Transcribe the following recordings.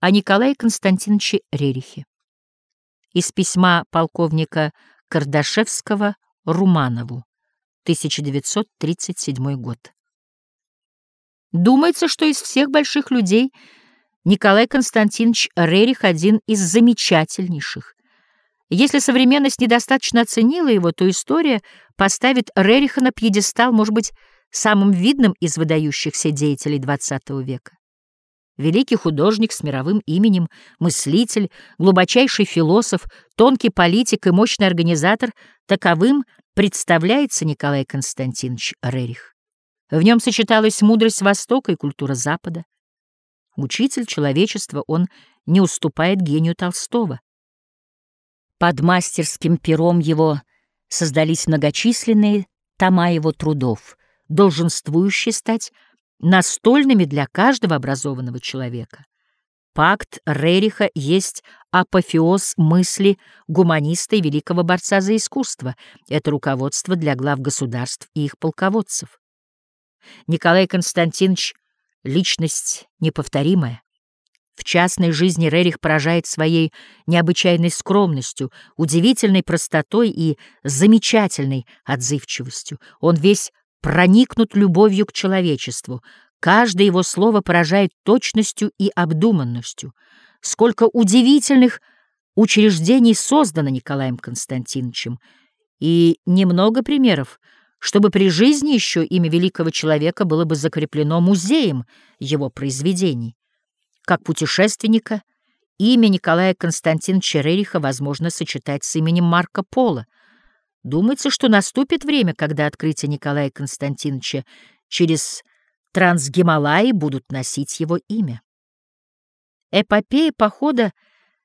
о Николае Константиновиче Рерихе. Из письма полковника Кардашевского Руманову, 1937 год. Думается, что из всех больших людей Николай Константинович Рерих один из замечательнейших. Если современность недостаточно оценила его, то история поставит Рериха на пьедестал, может быть, самым видным из выдающихся деятелей XX века. Великий художник с мировым именем, мыслитель, глубочайший философ, тонкий политик и мощный организатор — таковым представляется Николай Константинович Рерих. В нем сочеталась мудрость Востока и культура Запада. Учитель человечества, он не уступает гению Толстого. Под мастерским пером его создались многочисленные тома его трудов, долженствующие стать настольными для каждого образованного человека. Пакт Рериха есть апофеоз мысли гуманиста и великого борца за искусство. Это руководство для глав государств и их полководцев. Николай Константинович — личность неповторимая. В частной жизни Рерих поражает своей необычайной скромностью, удивительной простотой и замечательной отзывчивостью. Он весь проникнут любовью к человечеству. Каждое его слово поражает точностью и обдуманностью. Сколько удивительных учреждений создано Николаем Константиновичем. И немного примеров, чтобы при жизни еще имя великого человека было бы закреплено музеем его произведений. Как путешественника, имя Николая Константиновича Рериха возможно сочетать с именем Марка Пола — Думается, что наступит время, когда открытия Николая Константиновича через Трансгималаи будут носить его имя. Эпопея похода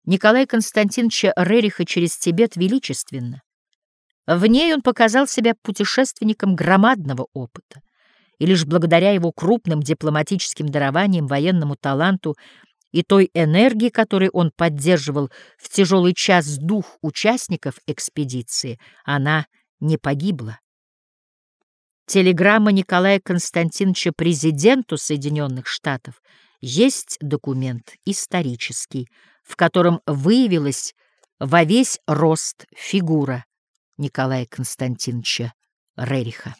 Николая Константиновича Рериха через Тибет величественна. В ней он показал себя путешественником громадного опыта, и лишь благодаря его крупным дипломатическим дарованиям, военному таланту и той энергии, которой он поддерживал в тяжелый час дух участников экспедиции, она не погибла. Телеграмма Николая Константиновича президенту Соединенных Штатов есть документ исторический, в котором выявилась во весь рост фигура Николая Константиновича Рериха.